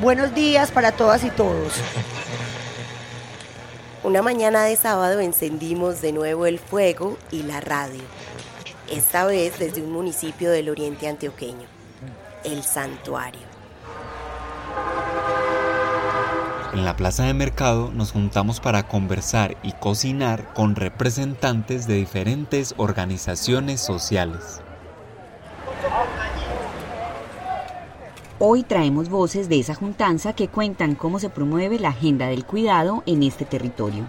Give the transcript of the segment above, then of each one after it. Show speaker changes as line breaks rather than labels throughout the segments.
Buenos días para todas y todos.
Una mañana de sábado encendimos de nuevo el fuego y la radio. Esta vez desde un municipio del oriente antioqueño, el santuario.
En la plaza de mercado nos juntamos para conversar y cocinar con representantes de diferentes organizaciones sociales.
Hoy traemos voces de esa juntanza que cuentan cómo se promueve la agenda del cuidado en este territorio.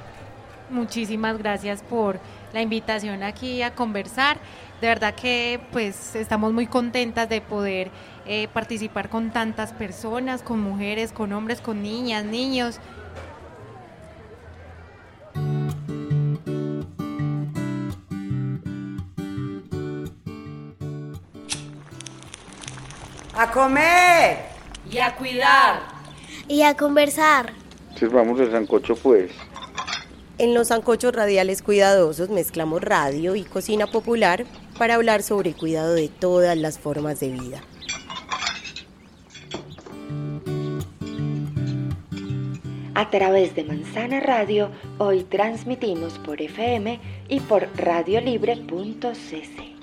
Muchísimas gracias por la invitación aquí a conversar. De verdad que pues estamos muy contentas de poder eh, participar con tantas personas, con mujeres, con hombres, con niñas, niños.
A comer.
Y a cuidar.
Y a conversar.
Sirvamos el sancocho pues.
En los sancochos radiales cuidadosos mezclamos radio y cocina popular para hablar sobre el cuidado de todas las formas de vida.
A través de Manzana Radio, hoy transmitimos por FM y por radiolibre.cc.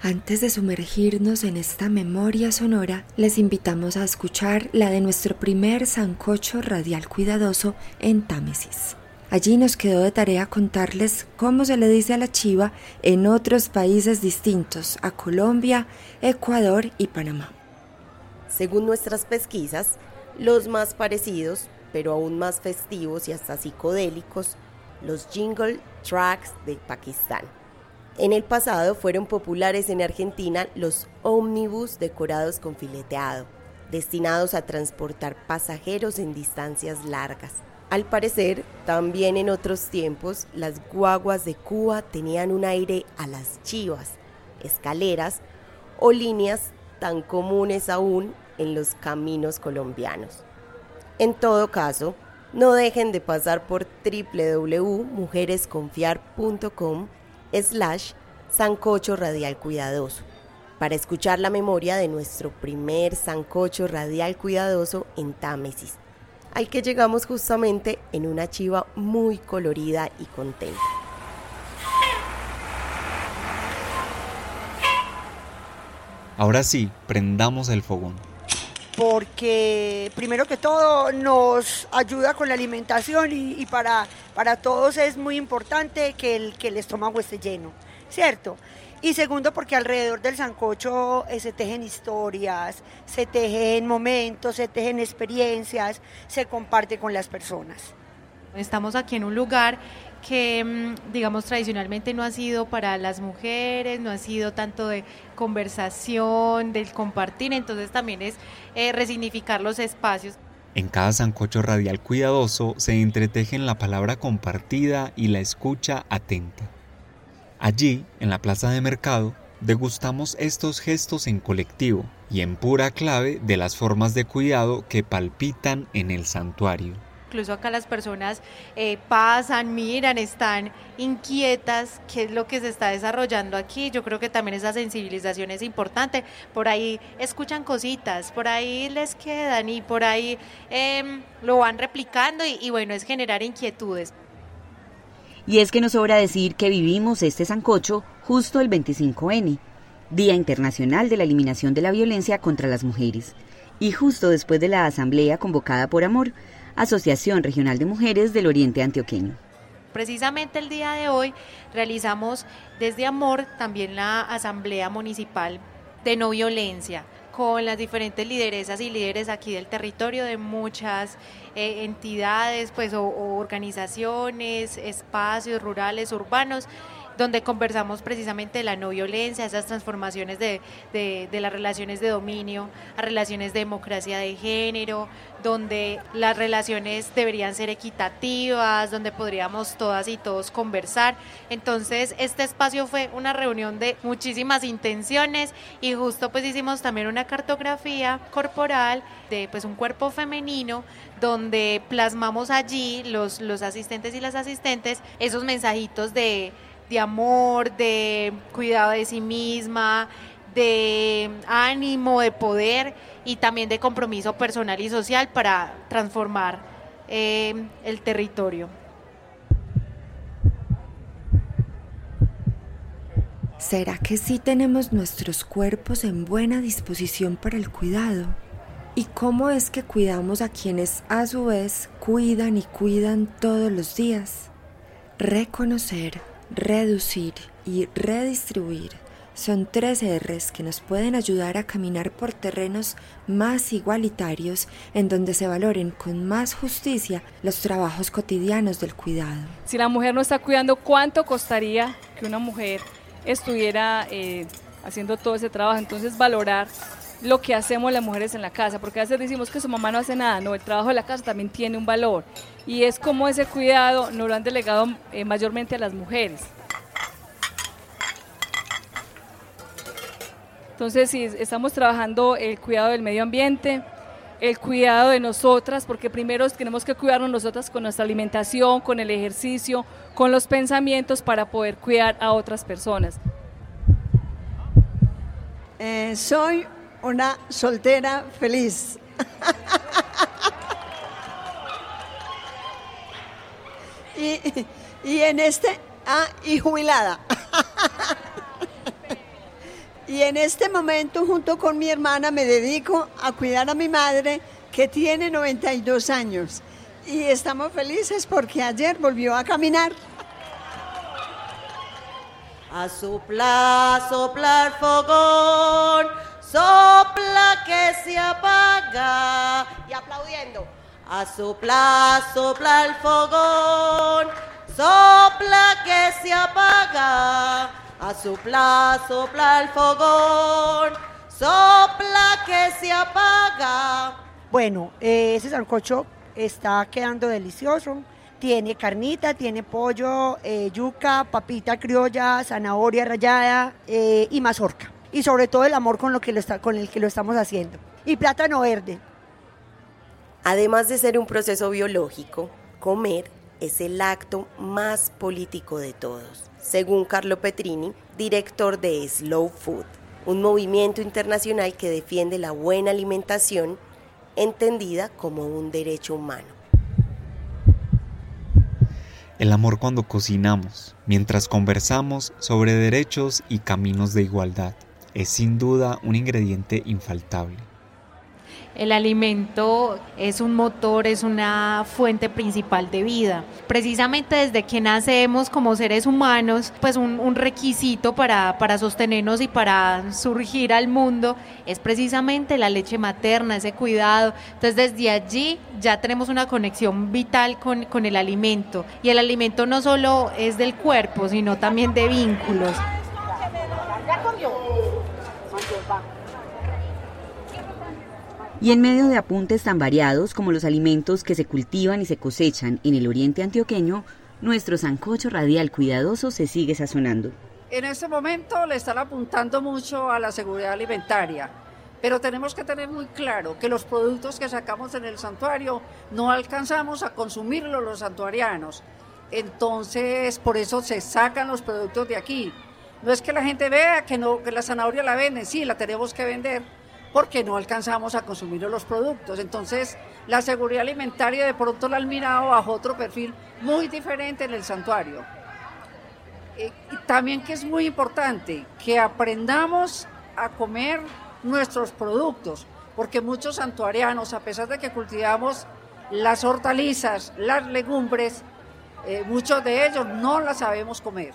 Antes de sumergirnos en esta memoria sonora, les invitamos a escuchar la de nuestro primer sancocho radial cuidadoso en Támesis. Allí nos quedó de tarea contarles cómo se le dice a la chiva en otros países distintos, a Colombia, Ecuador y Panamá.
Según nuestras pesquisas, los más parecidos, pero aún más festivos y hasta psicodélicos, los jingle tracks de Pakistán. En el pasado fueron populares en Argentina los ómnibus decorados con fileteado, destinados a transportar pasajeros en distancias largas. Al parecer, también en otros tiempos, las guaguas de Cuba tenían un aire a las chivas, escaleras o líneas tan comunes aún en los caminos colombianos. En todo caso, no dejen de pasar por www.mujeresconfiar.com slash Sancocho Radial Cuidadoso para escuchar la memoria de nuestro primer Sancocho Radial Cuidadoso en Támesis, al que llegamos justamente en una chiva muy colorida y contenta.
Ahora sí, prendamos el fogón.
Porque primero que todo nos ayuda con la alimentación y, para, para todos es muy importante que el, que el estómago esté lleno, ¿cierto? Y segundo, porque alrededor del sancocho eh, se tejen historias, se tejen momentos, se tejen experiencias, se comparte con las personas.
Estamos aquí en un lugar que, mm, digamos, tradicionalmente no ha sido para las mujeres, no ha sido tanto de conversación, del compartir, entonces también es eh, resignificar los espacios.
En cada sancocho radial cuidadoso se entretejen la palabra compartida y la escucha atenta. Allí, en la plaza de mercado, degustamos estos gestos en colectivo y en pura clave de las formas de cuidado que palpitan en el santuario.
Incluso acá las personas eh, pasan, miran, están inquietas, qué es lo que se está desarrollando aquí. Yo creo que también esa sensibilización es importante. Por ahí escuchan cositas, por ahí les quedan y por ahí em, lo van replicando y, bueno, es generar inquietudes.
Y es que nos sobra decir que vivimos este sancocho justo el 25N, Día Internacional de la Eliminación de la Violencia contra las Mujeres, y justo después de la asamblea convocada por Amor, Asociación Regional de Mujeres del Oriente Antioqueño.
Precisamente el día de hoy realizamos desde Amor también la Asamblea Municipal de No Violencia con las diferentes lideresas y líderes aquí del territorio de muchas eh, entidades pues, o organizaciones, espacios rurales, urbanos donde conversamos precisamente de la no violencia, esas transformaciones de, las relaciones de dominio a relaciones de democracia de género, donde las relaciones deberían ser equitativas, donde podríamos todas y todos conversar. Entonces, este espacio fue una reunión de muchísimas intenciones y justo pues hicimos también una cartografía corporal de pues un cuerpo femenino donde plasmamos allí los, los asistentes y las asistentes esos mensajitos de de amor, de cuidado de sí misma, de ánimo, de poder y también de compromiso personal y social para transformar eh, el territorio.
¿Será que sí tenemos nuestros cuerpos en buena disposición para el cuidado? ¿Y cómo es que cuidamos a quienes a su vez cuidan y cuidan todos los días? Reconocer, reducir y redistribuir son tres R's que nos pueden ayudar a caminar por terrenos más igualitarios en donde se valoren con más justicia los trabajos cotidianos del cuidado.
Si la mujer no está cuidando, ¿cuánto costaría que una mujer estuviera eh, haciendo todo ese trabajo? Entonces valorar lo que hacemos las mujeres en la casa, porque a veces decimos que su mamá no hace nada, no, el trabajo de la casa también tiene un valor y es como ese cuidado nos lo han delegado eh, mayormente a las mujeres. Entonces, sí, estamos trabajando el cuidado del medio ambiente, el cuidado de nosotras, porque primero tenemos que cuidarnos nosotras con nuestra alimentación, con el ejercicio, con los pensamientos para poder cuidar a otras personas.
Eh, soy una soltera feliz. y, y, en este, ah, y jubilada. Y en este momento, junto con mi hermana, me dedico a cuidar a mi madre, que tiene 92 años. Y estamos felices porque ayer volvió a caminar.
A sopla, sopla el fogón, sopla que se apaga. Y aplaudiendo. A sopla, sopla el fogón, sopla que se apaga. A sopla, sopla el fogón, sopla que se apaga.
Bueno, eh, ese sancocho está quedando delicioso. Tiene carnita, tiene pollo, eh, yuca, papita criolla, zanahoria rallada eh, y mazorca. Y sobre todo el amor con, lo que lo está, con el que lo estamos haciendo. Y plátano verde.
Además de ser un proceso biológico, comer es el acto más político de todos según Carlo Petrini, director de Slow Food, un movimiento internacional que defiende la buena alimentación entendida como un derecho humano.
El amor cuando cocinamos, mientras conversamos sobre derechos y caminos de igualdad, es sin duda un ingrediente infaltable.
El alimento es un motor, es una fuente principal de vida. Precisamente desde que nacemos como seres humanos, pues un, requisito para, para, sostenernos y para surgir al mundo es precisamente la leche materna, ese cuidado. Entonces desde allí ya tenemos una conexión vital con, con el alimento. Y el alimento no solo es del cuerpo, sino también de vínculos.
Y en medio de apuntes tan variados como los alimentos que se cultivan y se cosechan en el oriente antioqueño, nuestro sancocho radial cuidadoso se sigue sazonando.
En este momento le están apuntando mucho a la seguridad alimentaria, pero tenemos que tener muy claro que los productos que sacamos en el santuario no alcanzamos a consumirlos los santuarianos. Entonces, por eso se sacan los productos de aquí. No es que la gente vea que, no, que la zanahoria la venden, sí, la tenemos que vender, porque no alcanzamos a consumir los productos. Entonces, la seguridad alimentaria de pronto la han mirado bajo otro perfil muy diferente en el santuario. Eh, también que es muy importante que aprendamos a comer nuestros productos, porque muchos santuarianos, a pesar de que cultivamos las hortalizas, las legumbres, eh, muchos de ellos no las sabemos comer.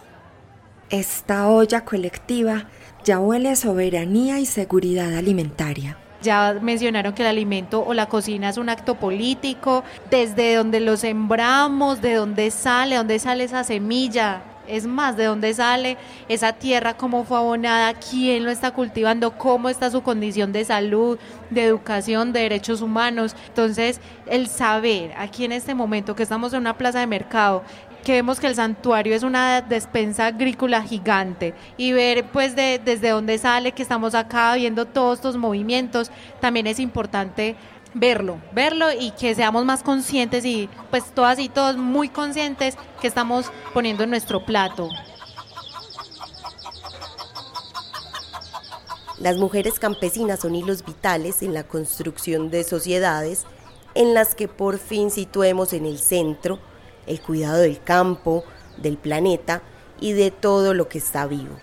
Esta olla colectiva ya huele a soberanía y seguridad alimentaria.
Ya mencionaron que el alimento o la cocina es un acto político, desde donde lo sembramos, de dónde sale, dónde sale esa semilla, es más, de dónde sale esa tierra, cómo fue abonada, quién lo está cultivando, cómo está su condición de salud, de educación, de derechos humanos. Entonces, el saber aquí en este momento que estamos en una plaza de mercado, que vemos que el santuario es una despensa agrícola gigante y ver pues de, desde dónde sale que estamos acá viendo todos estos movimientos, también es importante verlo, verlo y que seamos más conscientes y pues todas y todos muy conscientes que estamos poniendo en nuestro plato.
Las mujeres campesinas son hilos vitales en la construcción de sociedades en las que por fin situemos en el centro el cuidado del campo, del planeta y de todo lo que está vivo.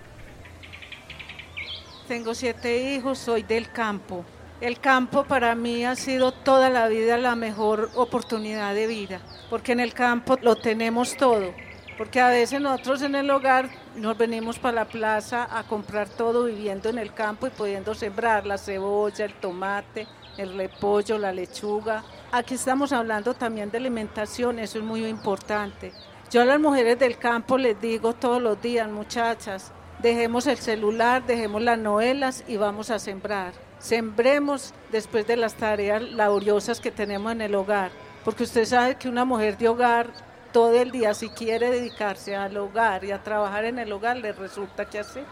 Tengo siete hijos, soy del campo. El campo para mí ha sido toda la vida la mejor oportunidad de vida, porque en el campo lo tenemos todo, porque a veces nosotros en el hogar nos venimos para la plaza a comprar todo viviendo en el campo y pudiendo sembrar la cebolla, el tomate, el repollo, la lechuga. Aquí estamos hablando también de alimentación, eso es muy importante. Yo a las mujeres del campo les digo todos los días, muchachas, dejemos el celular, dejemos las novelas y vamos a sembrar. Sembremos después de las tareas laboriosas que tenemos en el hogar, porque usted sabe que una mujer de hogar todo el día, si quiere dedicarse al hogar y a trabajar en el hogar, le resulta que hacer.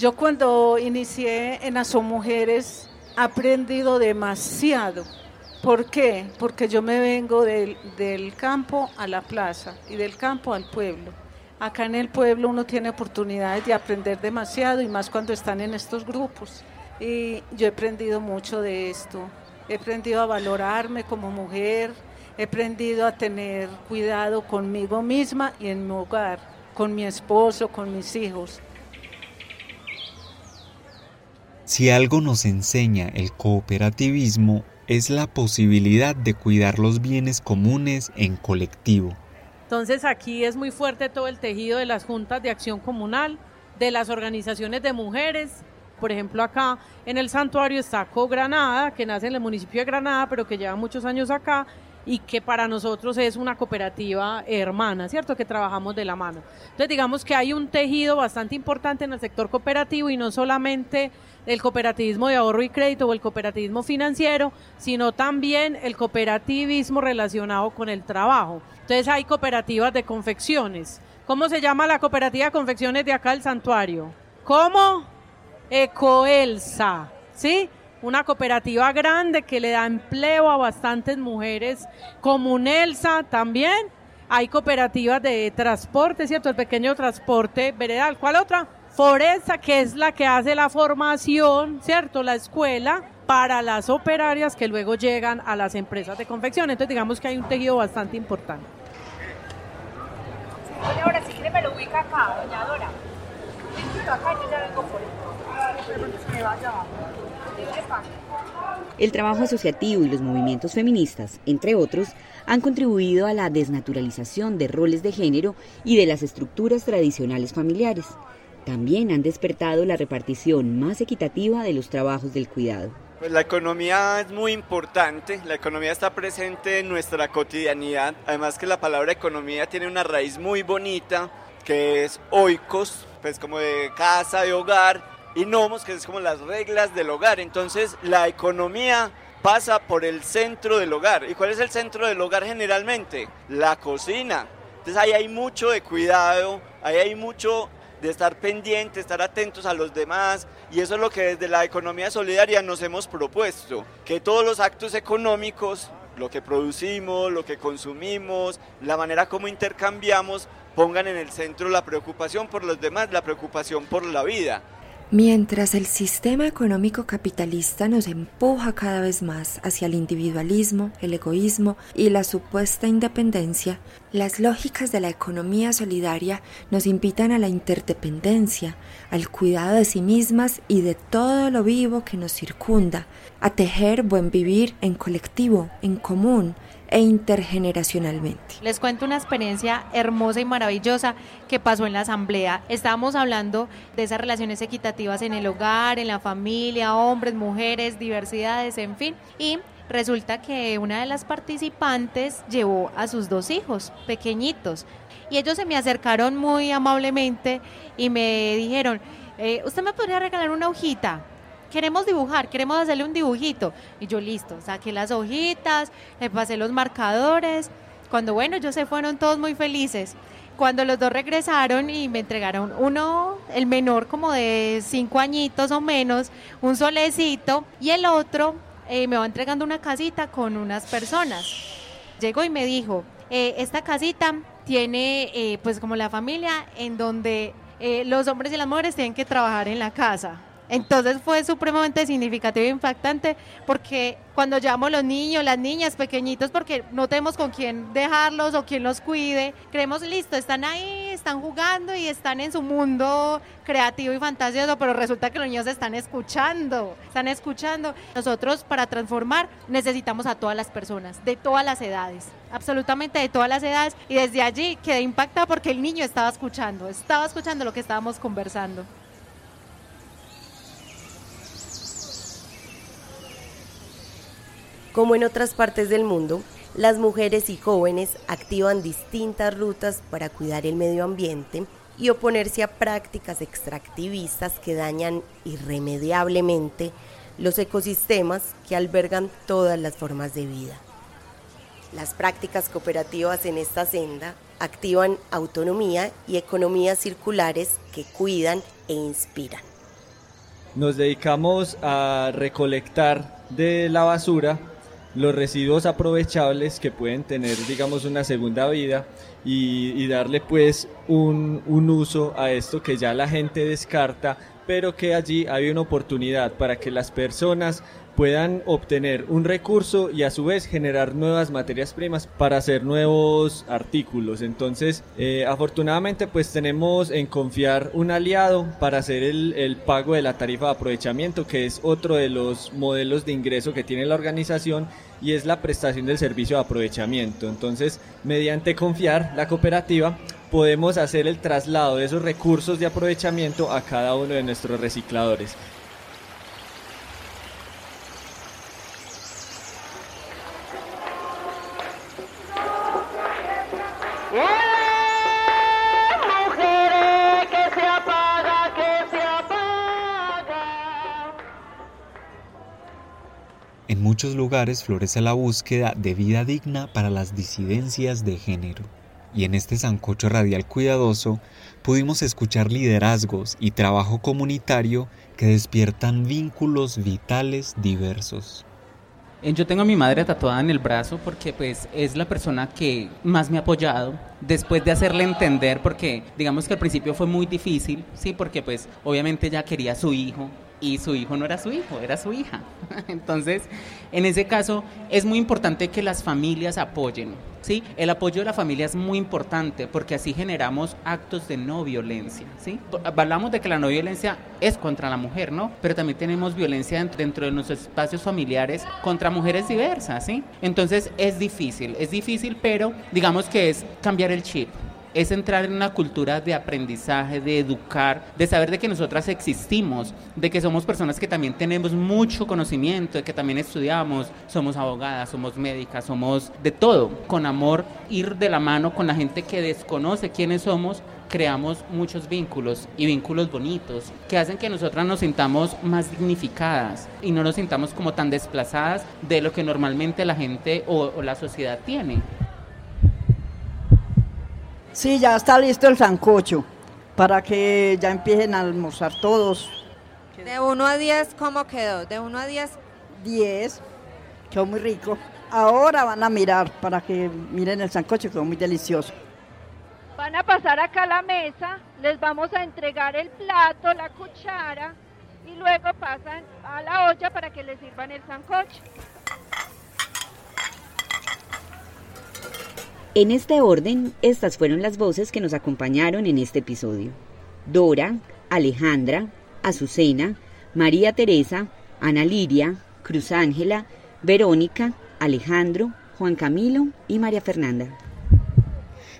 Yo cuando inicié en Aso Mujeres he aprendido demasiado. ¿Por qué? Porque yo me vengo del, del, campo a la plaza y del campo al pueblo. Acá en el pueblo uno tiene oportunidades de aprender demasiado y más cuando están en estos grupos. Y yo he aprendido mucho de esto. He aprendido a valorarme como mujer, he aprendido a tener cuidado conmigo misma y en mi hogar, con mi esposo, con mis hijos.
Si algo nos enseña el cooperativismo es la posibilidad de cuidar los bienes comunes en colectivo.
Entonces aquí es muy fuerte todo el tejido de las juntas de acción comunal, de las organizaciones de mujeres. Por ejemplo, acá en el santuario está Co Granada, que nace en el municipio de Granada, pero que lleva muchos años acá y que para nosotros es una cooperativa hermana, ¿cierto? Que trabajamos de la mano. Entonces, digamos que hay un tejido bastante importante en el sector cooperativo y no solamente el cooperativismo de ahorro y crédito o el cooperativismo financiero, sino también el cooperativismo relacionado con el trabajo. Entonces, hay cooperativas de confecciones. ¿Cómo se llama la cooperativa de confecciones de acá del santuario? ¿Cómo? Ecoelsa, ¿sí? Una cooperativa grande que le da empleo a bastantes mujeres, como Nelsa también. Hay cooperativas de transporte, ¿cierto? El pequeño transporte veredal. ¿Cuál otra? Foresta, que es la que hace la formación, ¿cierto? La escuela para las operarias que luego llegan a las empresas de confección. Entonces digamos que hay un tejido bastante importante.
Doña Dora, si quiere me ubica acá, doña Dora.
El trabajo asociativo y los movimientos feministas, entre otros, han contribuido a la desnaturalización de roles de género y de las estructuras tradicionales familiares. También han despertado la repartición más equitativa de los trabajos del cuidado.
Pues la economía es muy importante, la economía está presente en nuestra cotidianidad, además que la palabra economía tiene una raíz muy bonita que es oikos, pues como de casa, de hogar, y nomos, que es como las reglas del hogar. Entonces la economía pasa por el centro del hogar. ¿Y cuál es el centro del hogar generalmente? La cocina. Entonces ahí hay mucho de cuidado, ahí hay mucho de estar pendiente, estar atentos a los demás y eso es lo que desde la economía solidaria nos hemos propuesto, que todos los actos económicos, lo que producimos, lo que consumimos, la manera como intercambiamos, pongan en el centro la preocupación por los demás, la preocupación por la vida.
Mientras el sistema económico capitalista nos empuja cada vez más hacia el individualismo, el egoísmo y la supuesta independencia, las lógicas de la economía solidaria nos invitan a la interdependencia, al cuidado de sí mismas y de todo lo vivo que nos circunda, a tejer buen vivir en colectivo, en común, e intergeneracionalmente.
Les cuento una experiencia hermosa y maravillosa que pasó en la asamblea. Estábamos hablando de esas relaciones equitativas en el hogar, en la familia, hombres, mujeres, diversidades, en fin. Y resulta que una de las participantes llevó a sus dos hijos pequeñitos y ellos se me acercaron muy amablemente y me dijeron, eh, ¿usted me podría regalar una hojita? queremos dibujar, queremos hacerle un dibujito. Y yo listo, saqué las hojitas, le pasé los marcadores. Cuando bueno, ellos se fueron todos muy felices. Cuando los dos regresaron y me entregaron uno, el menor como de cinco añitos o menos, un solecito, y el otro eh, me va entregando una casita con unas personas. Llegó y me dijo, eh, esta casita tiene eh, pues como la familia en donde los hombres y las mujeres tienen que trabajar en la casa. Entonces fue supremamente significativo e impactante porque cuando llevamos los niños, las niñas pequeñitos, porque no tenemos con quién dejarlos o quien los cuide, creemos, listo, están ahí, están jugando y están en su mundo creativo y fantasioso, pero resulta que los niños están escuchando, están escuchando. Nosotros para transformar necesitamos a todas las personas, de todas las edades, absolutamente de todas las edades, y desde allí quedé impactada porque el niño estaba escuchando, estaba escuchando lo que estábamos conversando.
Como en otras partes del mundo, las mujeres y jóvenes activan distintas rutas para cuidar el medio ambiente y oponerse a prácticas extractivistas que dañan irremediablemente los ecosistemas que albergan todas las formas de vida. Las prácticas cooperativas en esta senda activan autonomía y economías circulares que cuidan e inspiran.
Nos dedicamos a recolectar de la basura los residuos aprovechables que pueden tener, digamos, una segunda vida y, darle pues un, un uso a esto que ya la gente descarta, pero que allí hay una oportunidad para que las personas puedan obtener un recurso y a su vez generar nuevas materias primas para hacer nuevos artículos. Entonces, eh, afortunadamente pues tenemos en confiar un aliado para hacer el, el pago de la tarifa de aprovechamiento, que es otro de los modelos de ingreso que tiene la organización y es la prestación del servicio de aprovechamiento. Entonces, mediante confiar, la cooperativa podemos hacer el traslado de esos recursos de aprovechamiento a cada uno de nuestros recicladores.
En muchos lugares florece la búsqueda de vida digna para las disidencias de género. Y en este sancocho radial cuidadoso pudimos escuchar liderazgos y trabajo comunitario que despiertan vínculos vitales diversos.
Eh, yo tengo a mi madre tatuada en el brazo porque pues es la persona que más me ha apoyado después de hacerle entender porque digamos que al principio fue muy difícil, sí, porque pues obviamente ella quería a su hijo, y su hijo no era su hijo, era su hija. Entonces, en ese caso, es muy importante que las familias apoyen. ¿sí? El apoyo de la familia es muy importante porque así generamos actos de no violencia. ¿sí? Hablamos de que la no violencia es contra la mujer, ¿no? Pero también tenemos violencia dentro de nuestros espacios familiares contra mujeres diversas. ¿sí? Entonces, es difícil, es difícil, pero digamos que es cambiar el chip es entrar en una cultura de aprendizaje, de educar, de saber de que nosotras existimos, de que somos personas que también tenemos mucho conocimiento, de que también estudiamos, somos abogadas, somos médicas, somos de todo. Con amor, ir de la mano con la gente que desconoce quiénes somos, creamos muchos vínculos y vínculos bonitos que hacen que nosotras nos sintamos más dignificadas y no nos sintamos como tan desplazadas de lo que normalmente la gente o, la sociedad tiene.
Sí, ya está listo el sancocho para que ya empiecen a almorzar todos.
De 1 a 10, ¿cómo quedó? De 1 a 10.
10, quedó muy rico. Ahora van a mirar para que miren el sancocho, quedó muy delicioso.
Van a pasar acá a la mesa, les vamos a entregar el plato, la cuchara y luego pasan a la olla para que les sirvan el sancocho.
En este orden, estas fueron las voces que nos acompañaron en este episodio. Dora, Alejandra, Azucena, María Teresa, Ana Liria, Cruz Ángela, Verónica, Alejandro, Juan Camilo y María Fernanda.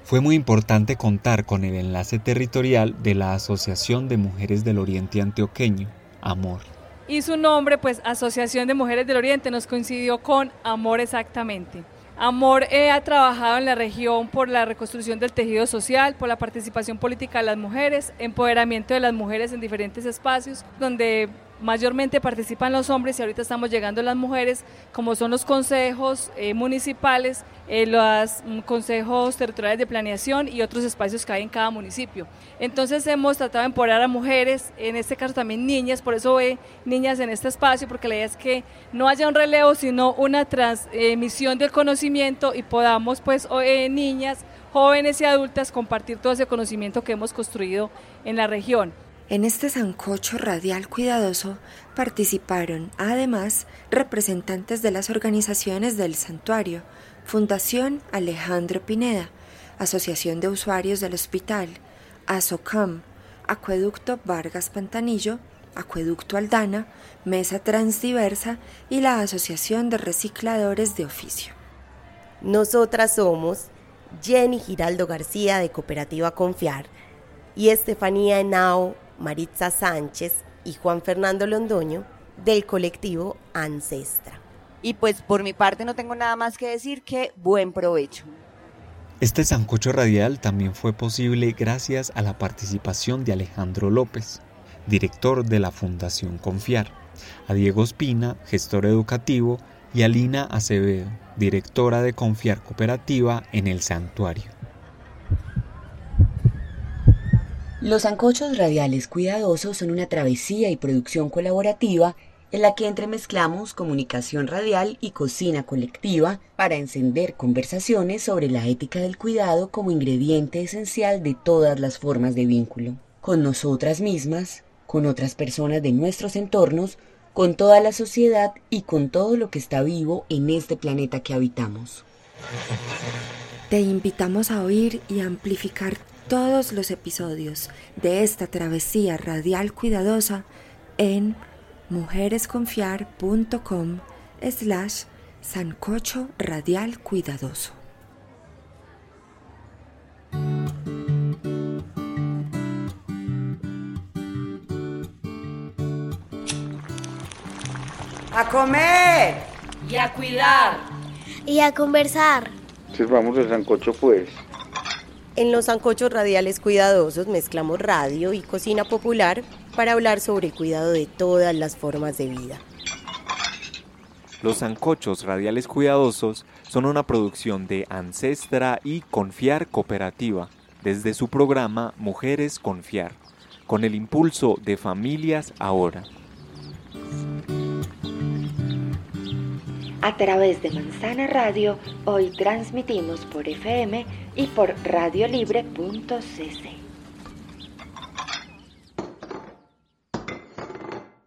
Fue muy importante contar con el enlace territorial de la Asociación de Mujeres del Oriente Antioqueño, AMOR.
Y su nombre, pues Asociación de Mujeres del Oriente, nos coincidió con AMOR exactamente. Amor eh, ha trabajado en la región por la reconstrucción del tejido social, por la participación política de las mujeres, empoderamiento de las mujeres en diferentes espacios, donde mayormente participan los hombres y ahorita estamos llegando las mujeres, como son los consejos eh, municipales, eh, los mm, consejos territoriales de planeación y otros espacios que hay en cada municipio. Entonces hemos tratado de empoderar a mujeres, en este caso también niñas, por eso ve niñas en este espacio, porque la idea es que no haya un relevo, sino una transmisión del conocimiento y podamos pues eh, niñas jóvenes y adultas compartir todo ese conocimiento que hemos construido en la región.
En este sancocho radial cuidadoso participaron además representantes de las organizaciones del santuario, Fundación Alejandro Pineda, Asociación de Usuarios del Hospital, ASOCAM, Acueducto Vargas Pantanillo, Acueducto Aldana, Mesa Transdiversa y la Asociación de Recicladores de Oficio.
Nosotras somos Jenny Giraldo García de Cooperativa Confiar y Estefanía Henao Maritza Sánchez y Juan Fernando Londoño del colectivo Ancestra.
Y pues por mi parte no tengo nada más que decir que buen provecho.
Este sancocho radial también fue posible gracias a la participación de Alejandro López, director de la Fundación Confiar, a Diego Espina, gestor educativo, y a Lina Acevedo, directora de Confiar Cooperativa en el Santuario.
Los sancochos radiales cuidadosos son una travesía y producción colaborativa en la que entremezclamos comunicación radial y cocina colectiva para encender conversaciones sobre la ética del cuidado como ingrediente esencial de todas las formas de vínculo, con nosotras mismas, con otras personas de nuestros entornos, con toda la sociedad y con todo lo que está vivo en este planeta que habitamos.
Te invitamos a oír y amplificar todos los episodios de esta travesía radial cuidadosa en mujeresconfiar.com slash sancocho radial cuidadoso.
A comer.
Y a cuidar.
Y a conversar.
Sirvamos el sancocho pues.
En los sancochos radiales cuidadosos mezclamos radio y cocina popular para hablar sobre el cuidado de todas las formas de vida.
Los sancochos radiales cuidadosos son una producción de Ancestra y Confiar Cooperativa, desde su programa Mujeres Confiar, con el impulso de Familias Ahora.
A través de Manzana Radio, hoy transmitimos por FM y por radiolibre.cc.